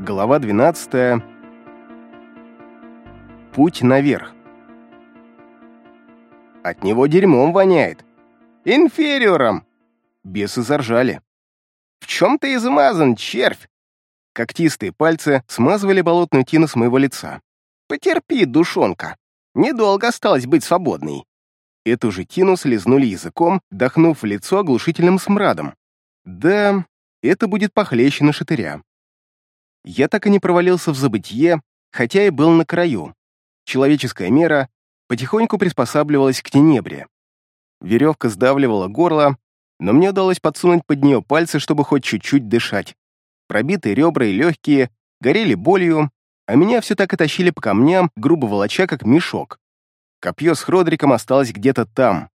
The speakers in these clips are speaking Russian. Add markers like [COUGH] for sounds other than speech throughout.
Глава 12. Путь наверх. От него дерьмом воняет. Инфериором. Бесы заржали. В чем ты измазан, червь? Когтистые пальцы смазывали болотную тину с моего лица. Потерпи, душонка. Недолго осталось быть свободной. Эту же тину слезнули языком, дохнув в лицо оглушительным смрадом. Да, это будет похлеще на шатыря. Я так и не провалился в забытье, хотя и был на краю. Человеческая мера потихоньку приспосабливалась к тенебре. Веревка сдавливала горло, но мне удалось подсунуть под нее пальцы, чтобы хоть чуть-чуть дышать. Пробитые ребра и легкие горели болью, а меня все так и тащили по камням, грубо волоча, как мешок. Копье с Хродриком осталось где-то там.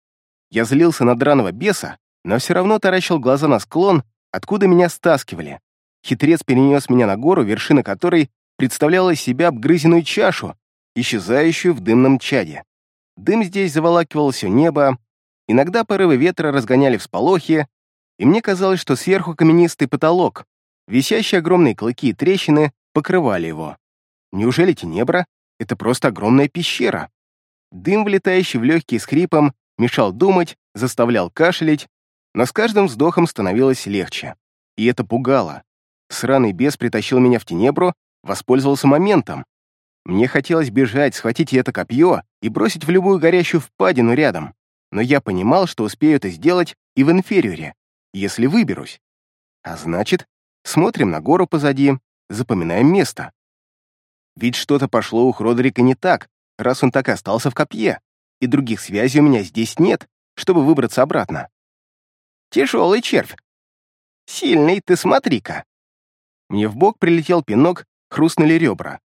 Я злился на драного беса, но все равно таращил глаза на склон, откуда меня стаскивали. Хитрец перенес меня на гору, вершина которой представляла из себя обгрызенную чашу, исчезающую в дымном чаде. Дым здесь заволакивал все небо, иногда порывы ветра разгоняли всполохи, и мне казалось, что сверху каменистый потолок, висящие огромные клыки и трещины покрывали его. Неужели Тенебра — это просто огромная пещера? Дым, влетающий в легкие с хрипом, мешал думать, заставлял кашлять, но с каждым вздохом становилось легче. И это пугало. Сраный бес притащил меня в Тенебру, воспользовался моментом. Мне хотелось бежать, схватить это копье и бросить в любую горящую впадину рядом. Но я понимал, что успею это сделать и в инфериоре, если выберусь. А значит, смотрим на гору позади, запоминаем место. Ведь что-то пошло у Хродрика не так, раз он так и остался в копье, и других связей у меня здесь нет, чтобы выбраться обратно. Тяжелый червь. Сильный, ты смотри-ка. Мне в бок прилетел пинок, хрустнули ребра.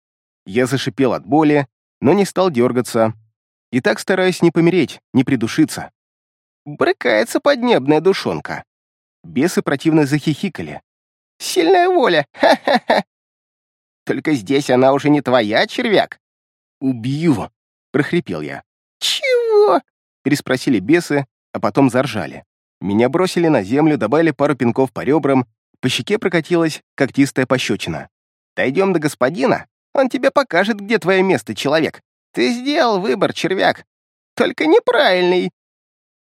Я зашипел от боли, но не стал дергаться. И так стараюсь не помереть, не придушиться. Брыкается поднебная душонка. Бесы противно захихикали. «Сильная воля! Ха-ха-ха! Только здесь она уже не твоя, червяк!» «Убью!» — прохрипел я. «Чего?» — переспросили бесы, а потом заржали. Меня бросили на землю, добавили пару пинков по ребрам, по щеке прокатилась когтистая пощечина. «Дойдем до господина, он тебе покажет, где твое место, человек. Ты сделал выбор, червяк. Только неправильный!»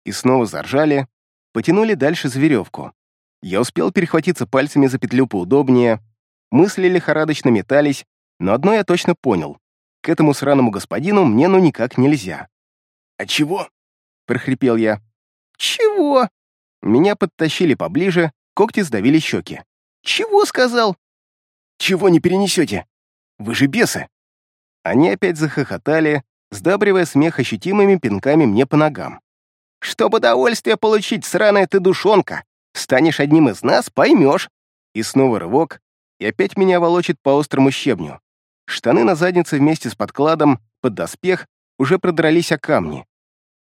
И снова заржали, потянули дальше за веревку. Я успел перехватиться пальцами за петлю поудобнее, мысли лихорадочно метались, но одно я точно понял. К этому сраному господину мне ну никак нельзя. «А чего?» — прохрипел я. «Чего?» Меня подтащили поближе, когти сдавили щеки. «Чего сказал?» «Чего не перенесете? Вы же бесы!» Они опять захохотали, сдабривая смех ощутимыми пинками мне по ногам. «Чтобы удовольствие получить, сраная ты душонка! Станешь одним из нас, поймешь!» И снова рывок, и опять меня волочит по острому щебню. Штаны на заднице вместе с подкладом под доспех уже продрались о камни.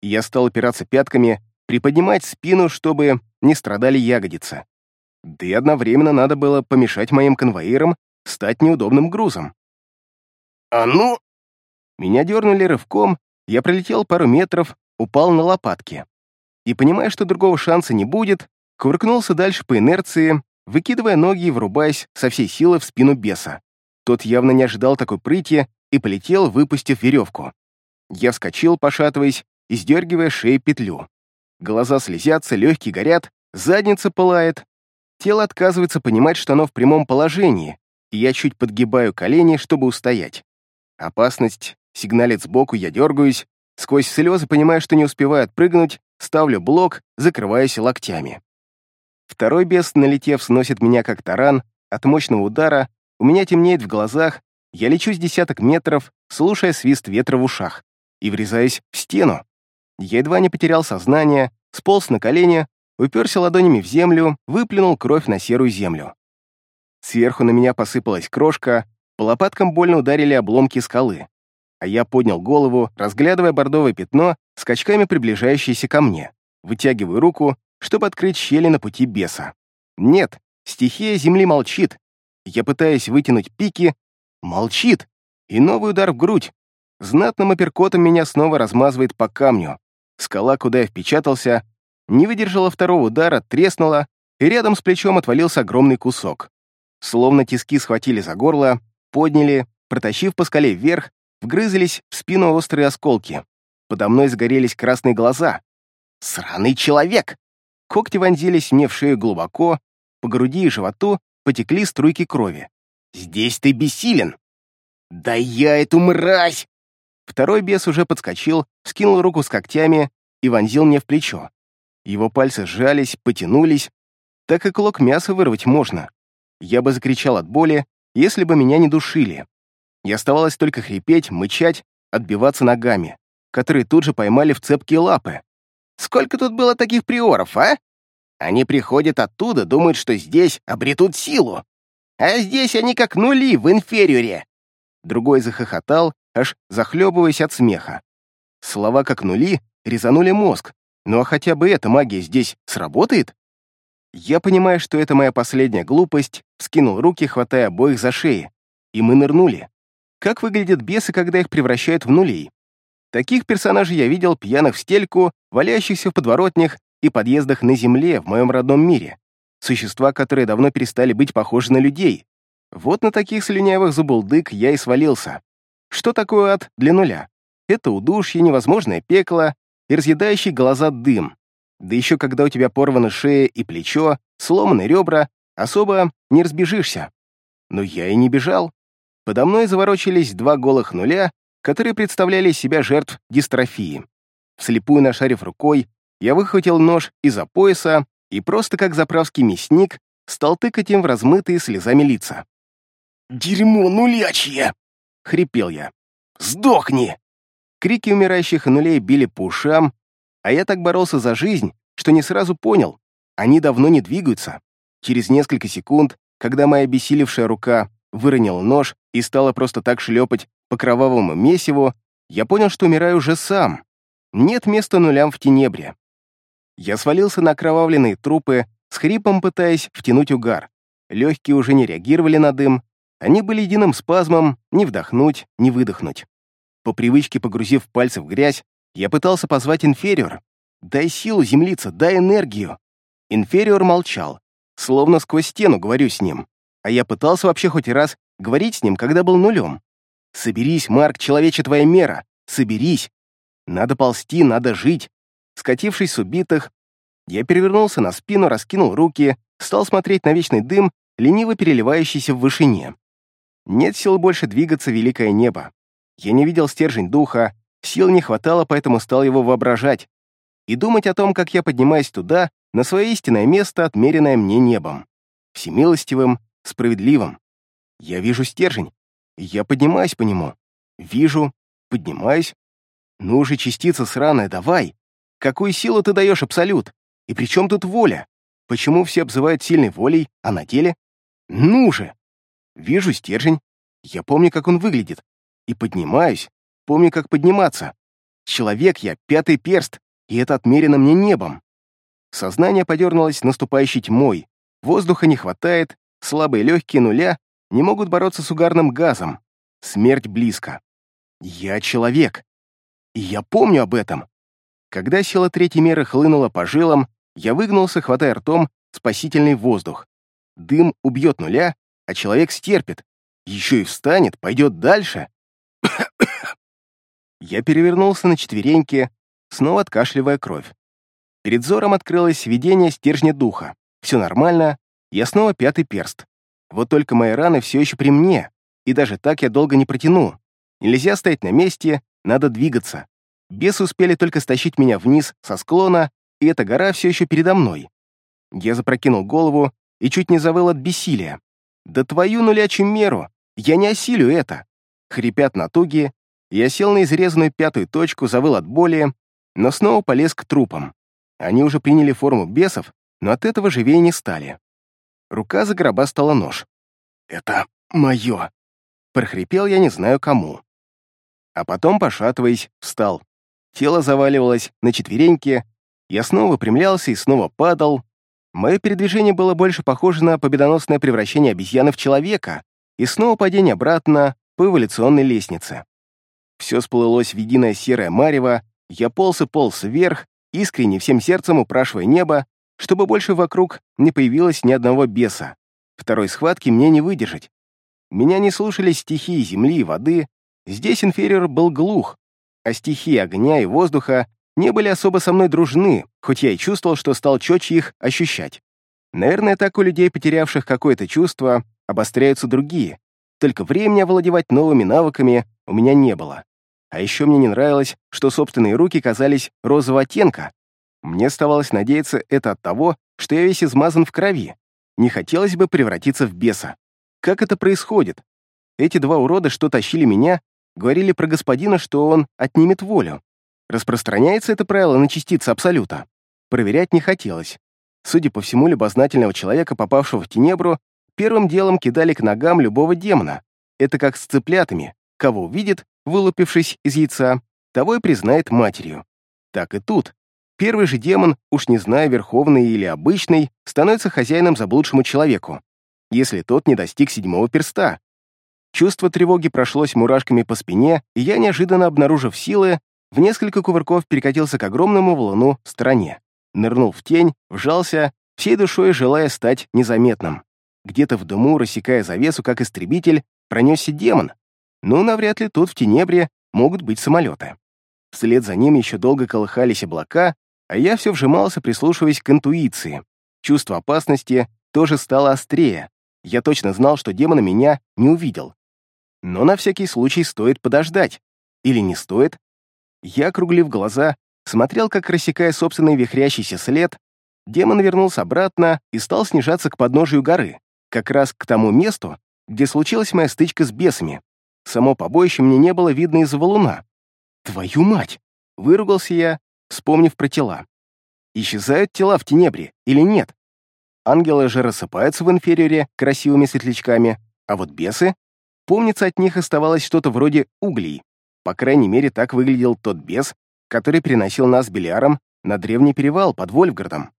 Я стал опираться пятками, приподнимать спину, чтобы не страдали ягодицы. Да и одновременно надо было помешать моим конвоирам стать неудобным грузом. «А ну!» Меня дернули рывком, я пролетел пару метров, упал на лопатки. И, понимая, что другого шанса не будет, кувыркнулся дальше по инерции, выкидывая ноги и врубаясь со всей силы в спину беса. Тот явно не ожидал такой прыти и полетел, выпустив веревку. Я вскочил, пошатываясь и сдергивая шею петлю. Глаза слезятся, легкие горят, задница пылает. Тело отказывается понимать, что оно в прямом положении, и я чуть подгибаю колени, чтобы устоять. Опасность сигналит сбоку, я дергаюсь, сквозь слезы понимаю, что не успеваю отпрыгнуть, ставлю блок, закрываясь локтями. Второй бес, налетев, сносит меня как таран, от мощного удара у меня темнеет в глазах, я лечу с десяток метров, слушая свист ветра в ушах, и врезаюсь в стену. Я едва не потерял сознание, сполз на колени, уперся ладонями в землю, выплюнул кровь на серую землю. Сверху на меня посыпалась крошка, по лопаткам больно ударили обломки скалы. А я поднял голову, разглядывая бордовое пятно, скачками приближающееся ко мне. Вытягиваю руку, чтобы открыть щели на пути беса. Нет, стихия земли молчит, я пытаюсь вытянуть пики. Молчит. И новый удар в грудь. Знатным апперкотом меня снова размазывает по камню. Скала, куда я впечатался, не выдержала второго удара, треснула, и рядом с плечом отвалился огромный кусок. словно тиски схватили за горло, подняли, протащив по скале вверх, вгрызались в спину острые осколки. Подо мной сгорелись красные глаза. «Сраный человек!» Когти вонзились мне в шею глубоко, по груди и животу потекли струйки крови. «Здесь ты бессилен!» «Да я эту мразь!» Второй бес уже подскочил, скинул руку с когтями и вонзил мне в плечо. Его пальцы сжались, потянулись. Так и клок мяса вырвать можно. Я бы закричал от боли, если бы меня не душили. И оставалось только хрипеть, мычать, отбиваться ногами, которые тут же поймали в цепкие лапы. Сколько тут было таких приоров, а? Они приходят оттуда, думают, что здесь обретут силу. А здесь они как нули в инфериоре. Другой захохотал, аж захлебываясь от смеха. Слова как нули резанули мозг. Ну а хотя бы эта магия здесь сработает? Я понимаю, что это моя последняя глупость, вскинул руки, хватая обоих за шеи. И мы нырнули. Как выглядят бесы, когда их превращают в нулей? Таких персонажей я видел пьяных в стельку, валяющихся в подворотнях и подъездах на земле в моем родном мире. Существа, которые давно перестали быть похожи на людей. Вот на таких слюнявых зубулдык я и свалился. Что такое ад для нуля? Это удушье, невозможное пекло и разъедающий глаза дым. Да еще когда у тебя порваны шея и плечо, сломаны ребра, особо не разбежишься. Но я и не бежал. Подо мной заворочились два голых нуля, которые представляли себя жертв дистрофии. Вслепую нашарив рукой, я выхватил нож из-за пояса и просто как заправский мясник стал тыкать им в размытые слезами лица. «Дерьмо нулячье!» — хрипел я. «Сдохни!» Крики умирающих нулей били по ушам, а я так боролся за жизнь, что не сразу понял, они давно не двигаются. Через несколько секунд, когда моя обессилевшая рука выронила нож и стала просто так шлепать по кровавому месиву, я понял, что умираю уже сам. Нет места нулям в тенебре. Я свалился на окровавленные трупы, с хрипом пытаясь втянуть угар. Легкие уже не реагировали на дым, они были единым спазмом, не вдохнуть, не выдохнуть. По привычке погрузив пальцы в грязь, я пытался позвать инфериор. «Дай силу, землица, дай энергию!» Инфериор молчал, словно сквозь стену говорю с ним. А я пытался вообще хоть раз говорить с ним, когда был нулем. «Соберись, Марк, человече твоя мера! Соберись! Надо ползти, надо жить!» Скатившись с убитых, я перевернулся на спину, раскинул руки, стал смотреть на вечный дым, лениво переливающийся в вышине. Нет сил больше двигаться великое небо. Я не видел стержень духа, сил не хватало, поэтому стал его воображать. И думать о том, как я поднимаюсь туда, на свое истинное место, отмеренное мне небом. Всемилостивым, справедливым. Я вижу стержень, я поднимаюсь по нему. Вижу, поднимаюсь. Ну же, частица сраная, давай. Какую силу ты даешь, Абсолют? И при чем тут воля? Почему все обзывают сильной волей, а на деле? Ну же! Вижу стержень. Я помню, как он выглядит. И поднимаюсь. Помню, как подниматься. Человек я, пятый перст, и это отмерено мне небом. Сознание подернулось наступающей тьмой. Воздуха не хватает, слабые легкие нуля не могут бороться с угарным газом. Смерть близко. Я человек. И я помню об этом. Когда сила третьей меры хлынула по жилам, я выгнулся, хватая ртом спасительный воздух. Дым убьет нуля, а человек стерпит. Еще и встанет, пойдет дальше. я перевернулся на четвереньки, снова откашливая кровь. Перед взором открылось видение стержня духа. Все нормально, я снова пятый перст. Вот только мои раны все еще при мне, и даже так я долго не протяну. Нельзя стоять на месте, надо двигаться. Бесы успели только стащить меня вниз со склона, и эта гора все еще передо мной. Я запрокинул голову и чуть не завыл от бессилия. Да твою нулячью меру! Я не осилю это! Хрипят натуги, я сел на изрезанную пятую точку, завыл от боли, но снова полез к трупам. Они уже приняли форму бесов, но от этого живее не стали. Рука за гроба стала нож. «Это мое!» Прохрипел я не знаю кому. А потом, пошатываясь, встал. Тело заваливалось на четвереньки, я снова выпрямлялся и снова падал. Мое передвижение было больше похоже на победоносное превращение обезьяны в человека и снова падение обратно по эволюционной лестнице. Все сплылось в единое серое марево, я полз и полз вверх, искренне всем сердцем упрашивая небо, чтобы больше вокруг не появилось ни одного беса. Второй схватки мне не выдержать. Меня не слушались стихии земли и воды, здесь инфериор был глух, а стихии огня и воздуха не были особо со мной дружны, хоть я и чувствовал, что стал четче их ощущать. Наверное, так у людей, потерявших какое-то чувство, обостряются другие. Только времени овладевать новыми навыками у меня не было. А еще мне не нравилось, что собственные руки казались розового оттенка. Мне оставалось надеяться это от того, что я весь измазан в крови. Не хотелось бы превратиться в беса. Как это происходит? Эти два урода, что тащили меня, говорили про господина, что он отнимет волю. Распространяется это правило на частицы Абсолюта? Проверять не хотелось. Судя по всему, любознательного человека, попавшего в Тенебру, первым делом кидали к ногам любого демона. Это как с цыплятами. Кого увидит, вылупившись из яйца, того и признает матерью. Так и тут. Первый же демон, уж не зная, верховный или обычный, становится хозяином заблудшему человеку, если тот не достиг седьмого перста. Чувство тревоги прошлось мурашками по спине, и я, неожиданно обнаружив силы, в несколько кувырков перекатился к огромному валуну в стороне. Нырнул в тень, вжался, всей душой желая стать незаметным. Где-то в дыму, рассекая завесу, как истребитель, пронесся демон. Но навряд ли тут, в Тенебре, могут быть самолеты. Вслед за ним еще долго колыхались облака, а я все вжимался, прислушиваясь к интуиции. Чувство опасности тоже стало острее. Я точно знал, что демон меня не увидел. Но на всякий случай стоит подождать. Или не стоит? Я, округлив глаза, смотрел, как, рассекая собственный вихрящийся след, демон вернулся обратно и стал снижаться к подножию горы, как раз к тому месту, где случилась моя стычка с бесами. Само побоище мне не было видно из-за валуна. «Твою мать!» — выругался я, вспомнив про тела. Исчезают тела в тенебре или нет? Ангелы же рассыпаются в инфериоре красивыми светлячками, а вот бесы, помнится, от них оставалось что-то вроде углей. По крайней мере, так выглядел тот бес, который приносил нас Белиаром на древний перевал под Вольфградом.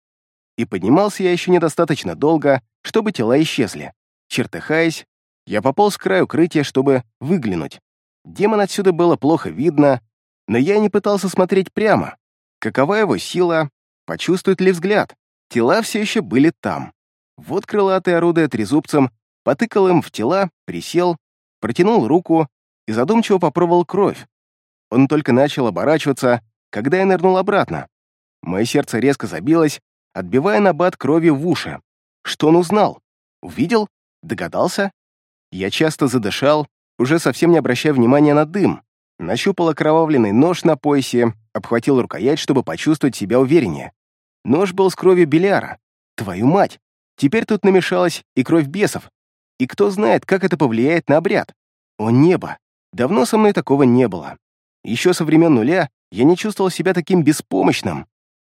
И поднимался я еще недостаточно долго, чтобы тела исчезли. Чертыхаясь, я пополз к краю укрытия, чтобы выглянуть. Демон отсюда было плохо видно, но я не пытался смотреть прямо. Какова его сила, почувствует ли взгляд? Тела все еще были там. Вот крылатый, орудуя трезубцем, потыкал им в тела, присел, протянул руку и задумчиво попробовал кровь. Он только начал оборачиваться, когда я нырнул обратно. Мое сердце резко забилось, отбивая набат крови в уши. Что он узнал? Увидел? Догадался? Я часто задышал, уже совсем не обращая внимания на дым. Нащупал окровавленный нож на поясе, обхватил рукоять, чтобы почувствовать себя увереннее. Нож был с кровью Беляра. Твою мать! Теперь тут намешалась и кровь бесов. И кто знает, как это повлияет на обряд. О небо! Давно со мной такого не было. Еще со времен нуля я не чувствовал себя таким беспомощным.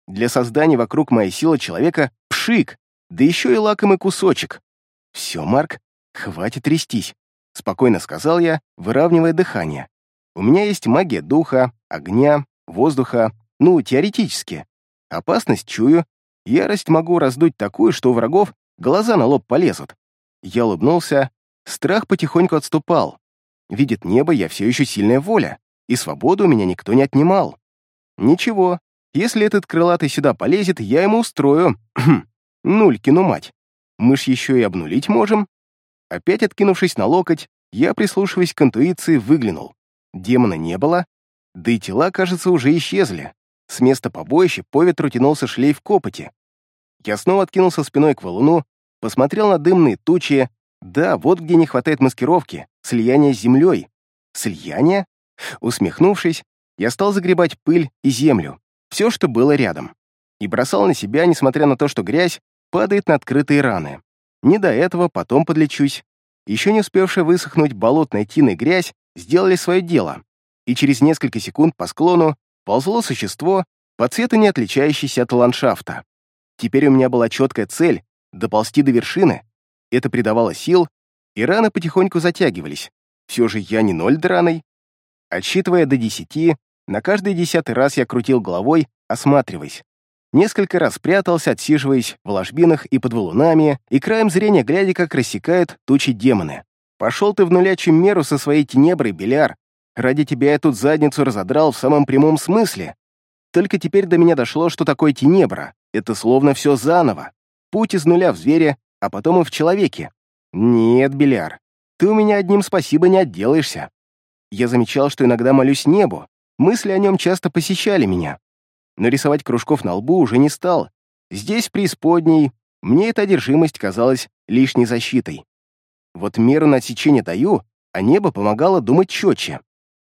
Для создания вокруг моей силы человека — пшик, да еще и лакомый кусочек. «Все, Марк, хватит трястись», — спокойно сказал я, выравнивая дыхание. «У меня есть магия духа, огня, воздуха, ну, теоретически. Опасность чую, ярость могу раздуть такую, что у врагов глаза на лоб полезут». Я улыбнулся, страх потихоньку отступал. Видит небо, я все еще сильная воля, и свободу у меня никто не отнимал. Ничего, если этот крылатый сюда полезет, я ему устрою. [CLEARS THROAT] Нулькину мать. Мы ж еще и обнулить можем. Опять откинувшись на локоть, я, прислушиваясь к интуиции, выглянул. Демона не было, да и тела, кажется, уже исчезли. С места побоища по ветру тянулся шлейф копоти. Я снова откинулся спиной к валуну, посмотрел на дымные тучи. Да, вот где не хватает маскировки, слияние с землей. Слияние? Усмехнувшись, я стал загребать пыль и землю, все, что было рядом, и бросал на себя, несмотря на то, что грязь падает на открытые раны. Не до этого, потом подлечусь. Еще не успевшая высохнуть болотная тина и грязь сделали свое дело, и через несколько секунд по склону ползло существо, по цвету не отличающееся от ландшафта. Теперь у меня была четкая цель — доползти до вершины. Это придавало сил, и раны потихоньку затягивались. Все же я не ноль драной. Отсчитывая до десяти, на каждый десятый раз я крутил головой, осматриваясь. Несколько раз прятался, отсиживаясь в ложбинах и под валунами, и краем зрения глядя, как рассекают тучи демоны. «Пошел ты в нулячью меру со своей тенеброй, Беляр. Ради тебя я тут задницу разодрал в самом прямом смысле. Только теперь до меня дошло, что такое тенебра. Это словно все заново. Путь из нуля в зверя а потом и в человеке. Нет, Беляр, ты у меня одним спасибо не отделаешься. Я замечал, что иногда молюсь небу, мысли о нем часто посещали меня. Но рисовать кружков на лбу уже не стал. Здесь, при исподней, мне эта одержимость казалась лишней защитой. Вот меру на отсечение даю, а небо помогало думать четче.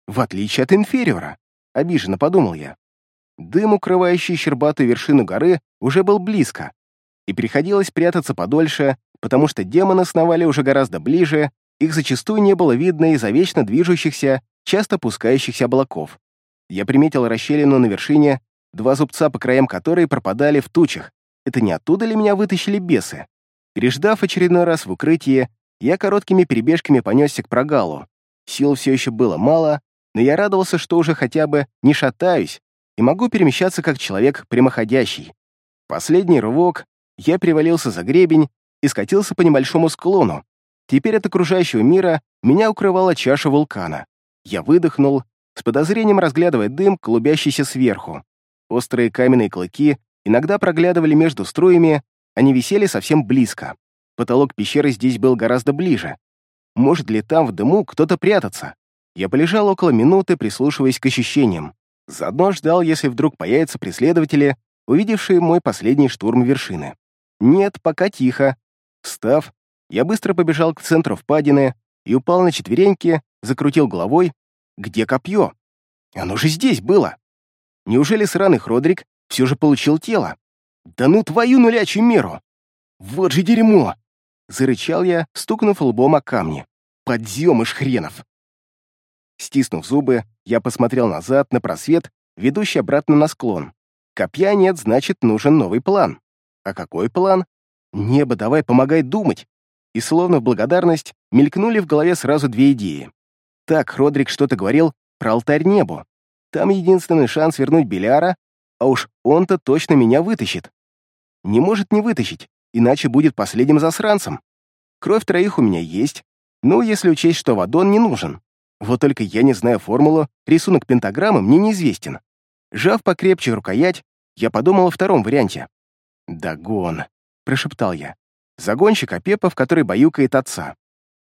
В отличие от инфериора, обиженно подумал я. Дым, укрывающий щербатую вершину горы, уже был близко, и приходилось прятаться подольше, потому что демоны сновали уже гораздо ближе, их зачастую не было видно из-за вечно движущихся, часто пускающихся облаков. Я приметил расщелину на вершине, два зубца по краям которой пропадали в тучах. Это не оттуда ли меня вытащили бесы? Переждав очередной раз в укрытии, я короткими перебежками понесся к прогалу. Сил все еще было мало, но я радовался, что уже хотя бы не шатаюсь и могу перемещаться как человек прямоходящий. Последний рывок, я привалился за гребень и скатился по небольшому склону. Теперь от окружающего мира меня укрывала чаша вулкана. Я выдохнул, с подозрением разглядывая дым, клубящийся сверху. Острые каменные клыки иногда проглядывали между струями, они висели совсем близко. Потолок пещеры здесь был гораздо ближе. Может ли там в дыму кто-то прятаться? Я полежал около минуты, прислушиваясь к ощущениям. Заодно ждал, если вдруг появятся преследователи, увидевшие мой последний штурм вершины. Нет, пока тихо. Встав, я быстро побежал к центру впадины и упал на четвереньки, закрутил головой. Где копье? Оно же здесь было. Неужели сраный Хродрик все же получил тело? Да ну твою нулячью меру! Вот же дерьмо! Зарычал я, стукнув лбом о камни. Подъемыш хренов! Стиснув зубы, я посмотрел назад на просвет, ведущий обратно на склон. Копья нет, значит, нужен новый план. А какой план? Небо, давай, помогай думать. И словно в благодарность мелькнули в голове сразу две идеи. Так, Родрик что-то говорил про алтарь небу. Там единственный шанс вернуть Беляра, а уж он-то точно меня вытащит. Не может не вытащить, иначе будет последним засранцем. Кровь троих у меня есть, ну, если учесть, что Вадон не нужен. Вот только я не знаю формулу, рисунок пентаграммы мне неизвестен. Жав покрепче рукоять, я подумал о втором варианте. «Дагон», — прошептал я. «Загонщик Апепа, в который баюкает отца.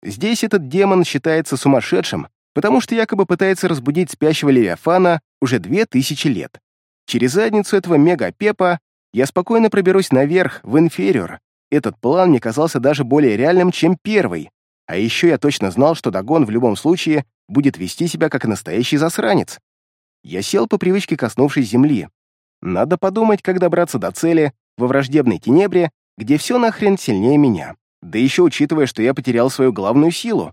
Здесь этот демон считается сумасшедшим, потому что якобы пытается разбудить спящего Левиафана уже две тысячи лет. Через задницу этого мега-Апепа я спокойно проберусь наверх, в инфериор. Этот план мне казался даже более реальным, чем первый. А еще я точно знал, что Дагон в любом случае будет вести себя как настоящий засранец. Я сел по привычке, коснувшись земли. Надо подумать, как добраться до цели во враждебной тенебре, где все нахрен сильнее меня. Да еще учитывая, что я потерял свою главную силу.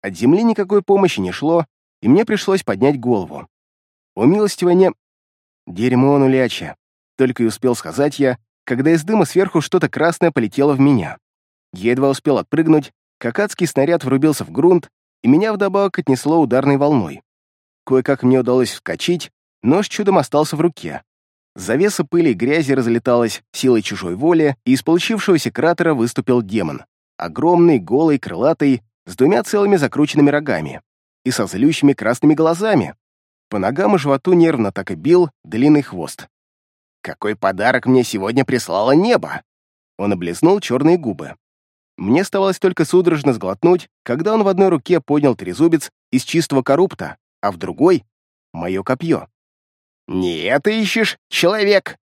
От земли никакой помощи не шло, и мне пришлось поднять голову. О милостивое Дерьмо нуляча. Только и успел сказать я, когда из дыма сверху что-то красное полетело в меня. Я едва успел отпрыгнуть, как адский снаряд врубился в грунт, и меня вдобавок отнесло ударной волной. Кое-как мне удалось вскочить, нож чудом остался в руке. Завеса пыли и грязи разлеталась силой чужой воли, и из получившегося кратера выступил демон. Огромный, голый, крылатый, с двумя целыми закрученными рогами и со злющими красными глазами. По ногам и животу нервно так и бил длинный хвост. «Какой подарок мне сегодня прислало небо!» Он облизнул черные губы. Мне оставалось только судорожно сглотнуть, когда он в одной руке поднял трезубец из чистого коррупта, а в другой — мое копье. «Не это ищешь, человек!»